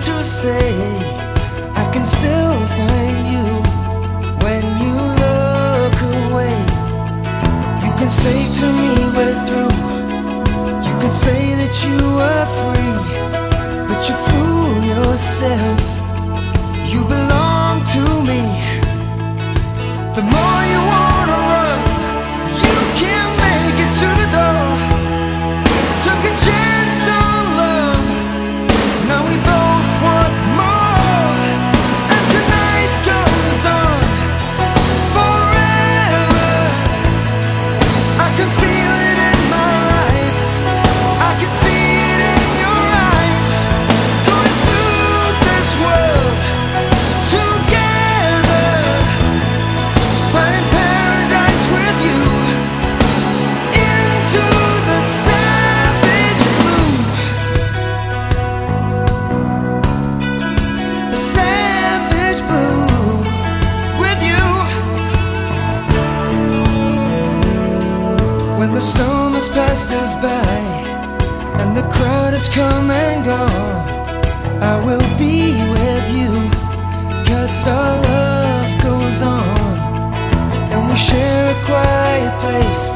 to say I can still find storm has passed us by and the crowd has come and gone. I will be with you, cause our love goes on and we share a quiet place.